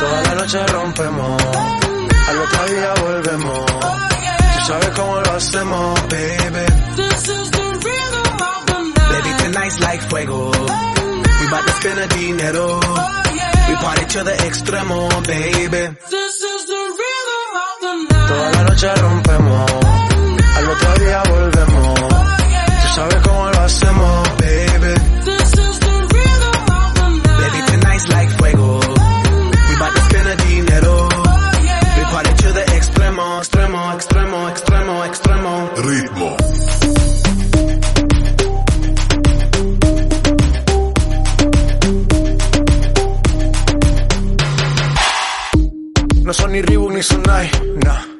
Toda la noche rompemos, al otro día volvemos. Tú sabes cómo lo hacemos, baby. This is the rhythm of the night. Baby, tonight's like fuego. We bout to spend a dinero. We party to the extremo, baby. Toda la noche rompemos, al otro día volvemos. Tú sabes cómo lo hacemos, baby. This is the rhythm of the night. Baby, tonight's like fuego. We bout to spend a dinero. We party to the extremo, extremo, extremo, extremo, extremo. Ritmo. No son ni Reebok ni Sonai, nah.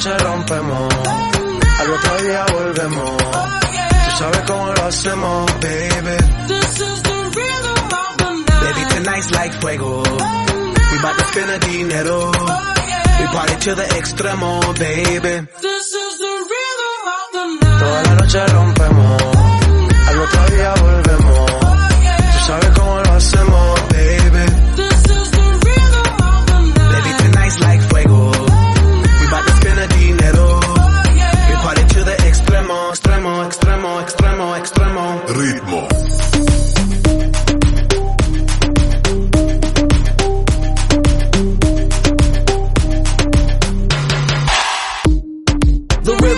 Noche rompemos, al otro día volvemos. Tú sabes cómo lo hacemos, baby. This is the rhythm of the night. Baby, tonight's like fuego. We bout to spend a dinero. We party to the extremo, baby. This is the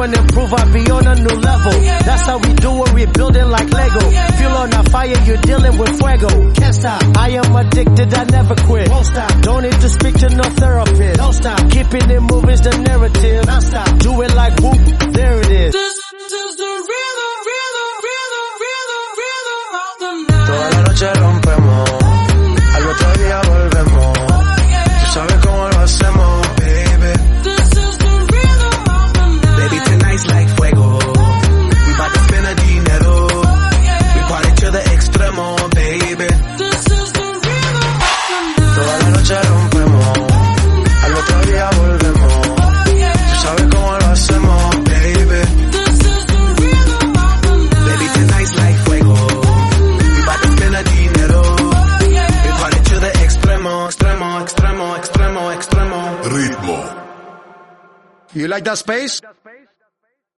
New and improve, I be on a new level. That's how we do it, we building like Lego. Feel on a fire, you're dealing with fuego. Can't stop. I am addicted, I never quit. Won't stop. Don't need to speak to no therapist. Don't stop. Keeping it moving's the narrative. Non stop. Do it like whoop, there it is. This extremo, extremo, extremo, extremo, extremo. Ritmo. You like that space?